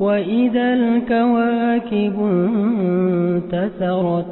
وإذا الكواكب انتثرت